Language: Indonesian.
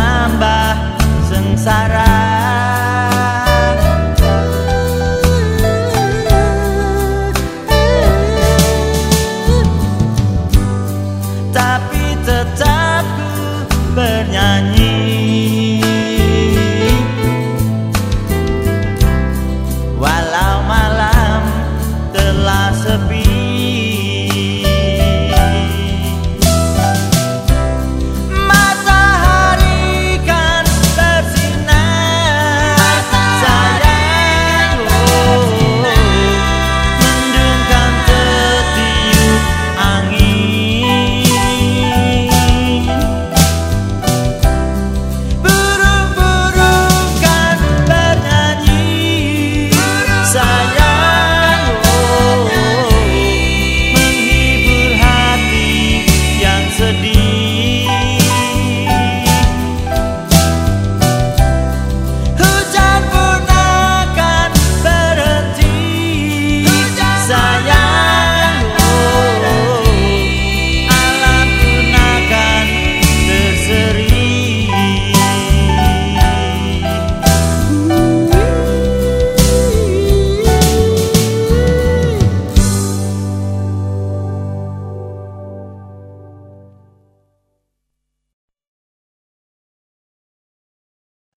menambah sengsara. Tapi tetap ku bernyanyi